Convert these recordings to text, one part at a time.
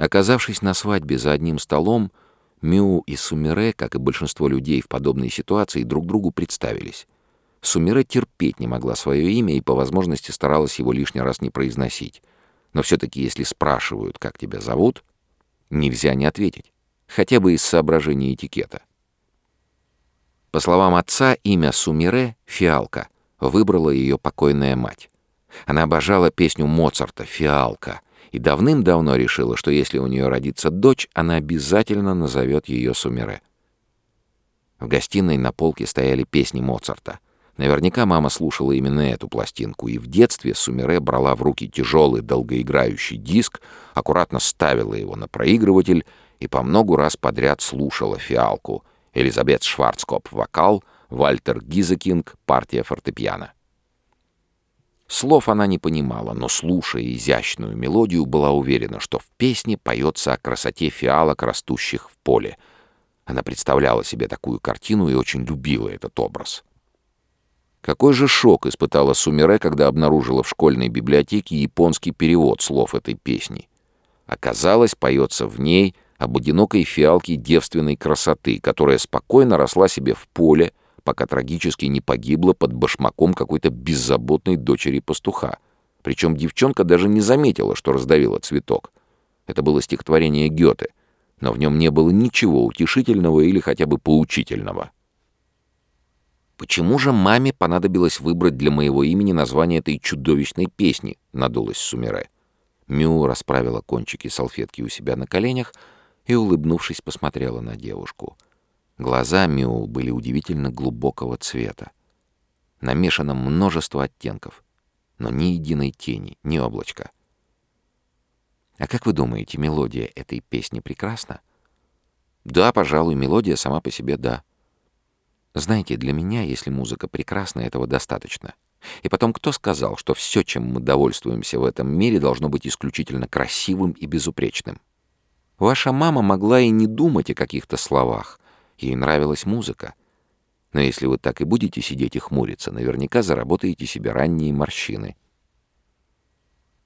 Оказавшись на свадьбе за одним столом, Мю и Сумире, как и большинство людей в подобной ситуации, друг другу представились. Сумире терпеть не могла свое имя и по возможности старалась его лишний раз не произносить. Но все-таки, если спрашивают, как тебя зовут, нельзя не ответить, хотя бы из соображений этикета. По словам отца, имя Сумире — Фиалка, выбрала ее покойная мать. Она обожала песню Моцарта «Фиалка», и давным-давно решила, что если у нее родится дочь, она обязательно назовет ее Сумире. В гостиной на полке стояли песни Моцарта. Наверняка мама слушала именно эту пластинку, и в детстве Сумире брала в руки тяжелый долгоиграющий диск, аккуратно ставила его на проигрыватель и по многу раз подряд слушала фиалку. Элизабет Шварцкоп — вокал, Вальтер Гизекинг — партия фортепиано. Слов она не понимала, но, слушая изящную мелодию, была уверена, что в песне поется о красоте фиалок, растущих в поле. Она представляла себе такую картину и очень любила этот образ. Какой же шок испытала Сумире, когда обнаружила в школьной библиотеке японский перевод слов этой песни. Оказалось, поется в ней об одинокой фиалке девственной красоты, которая спокойно росла себе в поле, пока трагически не погибла под башмаком какой-то беззаботной дочери пастуха. Причем девчонка даже не заметила, что раздавила цветок. Это было стихотворение Гёте, но в нем не было ничего утешительного или хотя бы поучительного. «Почему же маме понадобилось выбрать для моего имени название этой чудовищной песни?» — надулась Сумире. Мю расправила кончики салфетки у себя на коленях и, улыбнувшись, посмотрела на девушку — Глаза Мю были удивительно глубокого цвета. Намешано множество оттенков, но ни единой тени, ни облачка. А как вы думаете, мелодия этой песни прекрасна? Да, пожалуй, мелодия сама по себе да. Знаете, для меня, если музыка прекрасна, этого достаточно. И потом, кто сказал, что все, чем мы довольствуемся в этом мире, должно быть исключительно красивым и безупречным? Ваша мама могла и не думать о каких-то словах, Ей нравилась музыка. Но если вы так и будете сидеть и хмуриться, наверняка заработаете себе ранние морщины.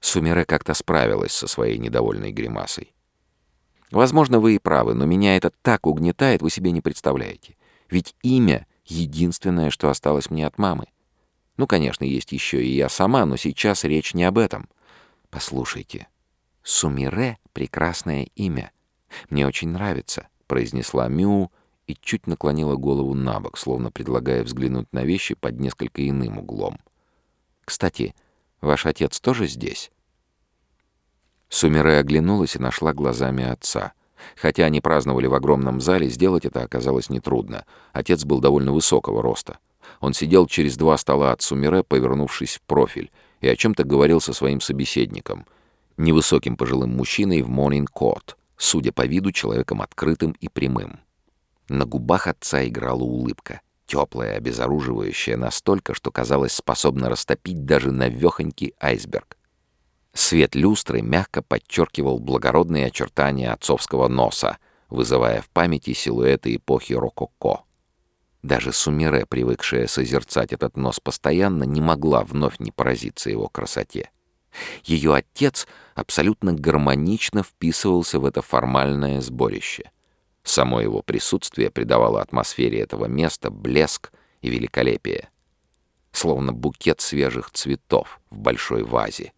Сумере как-то справилась со своей недовольной гримасой. Возможно, вы и правы, но меня это так угнетает, вы себе не представляете. Ведь имя — единственное, что осталось мне от мамы. Ну, конечно, есть еще и я сама, но сейчас речь не об этом. Послушайте, Сумире — прекрасное имя. Мне очень нравится, — произнесла Мю, — и чуть наклонила голову на бок, словно предлагая взглянуть на вещи под несколько иным углом. «Кстати, ваш отец тоже здесь?» Сумире оглянулась и нашла глазами отца. Хотя они праздновали в огромном зале, сделать это оказалось нетрудно. Отец был довольно высокого роста. Он сидел через два стола от Сумире, повернувшись в профиль, и о чем-то говорил со своим собеседником, невысоким пожилым мужчиной в morning-coat, судя по виду, человеком открытым и прямым. На губах отца играла улыбка, теплая, обезоруживающая настолько, что казалось способна растопить даже навехонький айсберг. Свет люстры мягко подчеркивал благородные очертания отцовского носа, вызывая в памяти силуэты эпохи рококо. Даже Сумире, привыкшая созерцать этот нос постоянно, не могла вновь не поразиться его красоте. Ее отец абсолютно гармонично вписывался в это формальное сборище. Само его присутствие придавало атмосфере этого места блеск и великолепие. Словно букет свежих цветов в большой вазе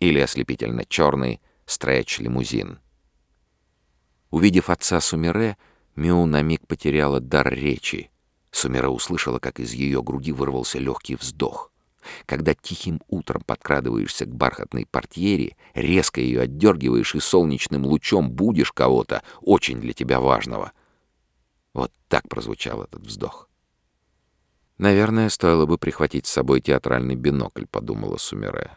или ослепительно черный стретч-лимузин. Увидев отца Сумире, Мю на миг потеряла дар речи. Сумире услышала, как из ее груди вырвался легкий вздох. Когда тихим утром подкрадываешься к бархатной портьере, резко ее отдергиваешь и солнечным лучом будешь кого-то, очень для тебя важного. Вот так прозвучал этот вздох. «Наверное, стоило бы прихватить с собой театральный бинокль», — подумала Сумере.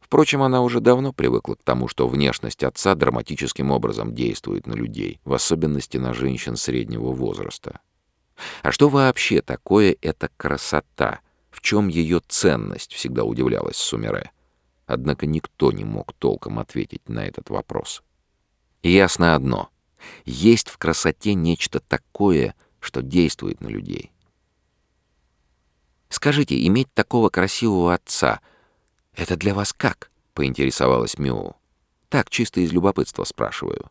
Впрочем, она уже давно привыкла к тому, что внешность отца драматическим образом действует на людей, в особенности на женщин среднего возраста. А что вообще такое эта красота — в чем ее ценность, всегда удивлялась Сумере. Однако никто не мог толком ответить на этот вопрос. ясно одно. Есть в красоте нечто такое, что действует на людей. «Скажите, иметь такого красивого отца — это для вас как?» — поинтересовалась Мю. Так, чисто из любопытства спрашиваю».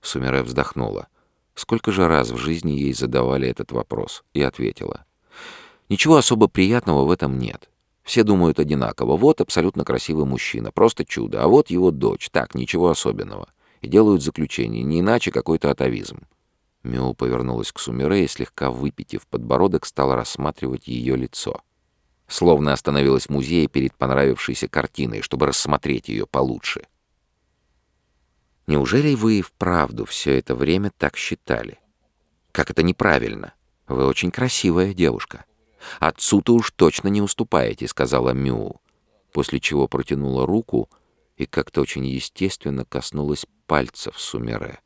Сумире вздохнула. Сколько же раз в жизни ей задавали этот вопрос, и ответила. Ничего особо приятного в этом нет. Все думают одинаково. Вот абсолютно красивый мужчина, просто чудо. А вот его дочь. Так, ничего особенного. И делают заключение, не иначе какой-то атовизм. Мю повернулась к Сумире и, слегка выпитив подбородок, стала рассматривать ее лицо. Словно остановилась в музее перед понравившейся картиной, чтобы рассмотреть ее получше. Неужели вы и вправду все это время так считали? Как это неправильно? Вы очень красивая девушка. Отцу-то уж точно не уступаете, сказала Мю, после чего протянула руку и как-то очень естественно коснулась пальцев Сумере.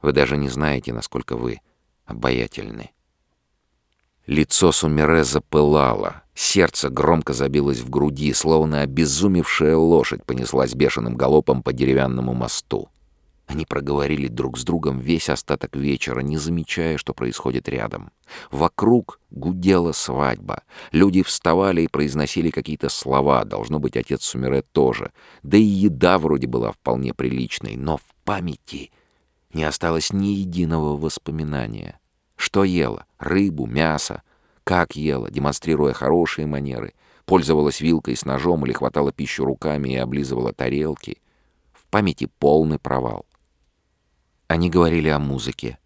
Вы даже не знаете, насколько вы обаятельны. Лицо Сумере запылало, сердце громко забилось в груди, словно обезумевшая лошадь понеслась бешеным галопом по деревянному мосту. Они проговорили друг с другом весь остаток вечера, не замечая, что происходит рядом. Вокруг гудела свадьба. Люди вставали и произносили какие-то слова. Должно быть, отец Сумере тоже. Да и еда вроде была вполне приличной. Но в памяти не осталось ни единого воспоминания. Что ела? Рыбу, мясо? Как ела, демонстрируя хорошие манеры? Пользовалась вилкой с ножом или хватала пищу руками и облизывала тарелки? В памяти полный провал. Они говорили о музыке.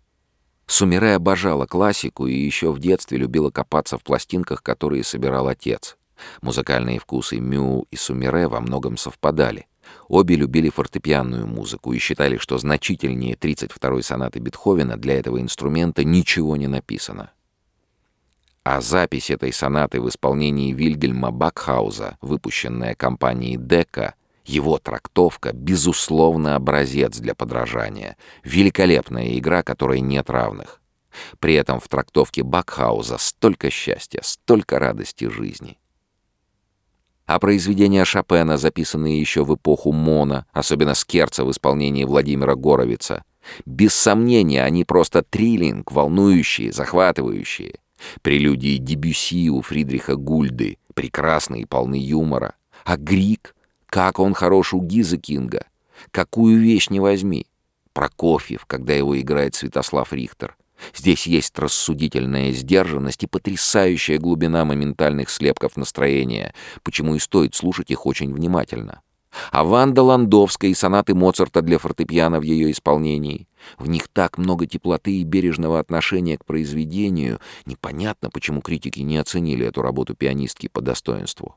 Сумире обожала классику и еще в детстве любила копаться в пластинках, которые собирал отец. Музыкальные вкусы Мю и Сумире во многом совпадали. Обе любили фортепианную музыку и считали, что значительнее 32-й сонаты Бетховена для этого инструмента ничего не написано. А запись этой сонаты в исполнении Вильгельма Бакхауза, выпущенная компанией Дека, его трактовка, безусловно, образец для подражания. Великолепная игра, которой нет равных. При этом в трактовке Бакхауза столько счастья, столько радости жизни а произведения Шопена, записанные еще в эпоху Мона, особенно Скерца в исполнении Владимира Горовица. Без сомнения, они просто триллинг, волнующие, захватывающие. Прелюдии Дебюсси у Фридриха Гульды, прекрасные и полны юмора. А Грик, как он хорош у Гиза Кинга. Какую вещь не возьми. Прокофьев, когда его играет Святослав Рихтер. Здесь есть рассудительная сдержанность и потрясающая глубина моментальных слепков настроения, почему и стоит слушать их очень внимательно. А Ванда Ландовская и сонаты Моцарта для фортепиано в ее исполнении. В них так много теплоты и бережного отношения к произведению. Непонятно, почему критики не оценили эту работу пианистки по достоинству.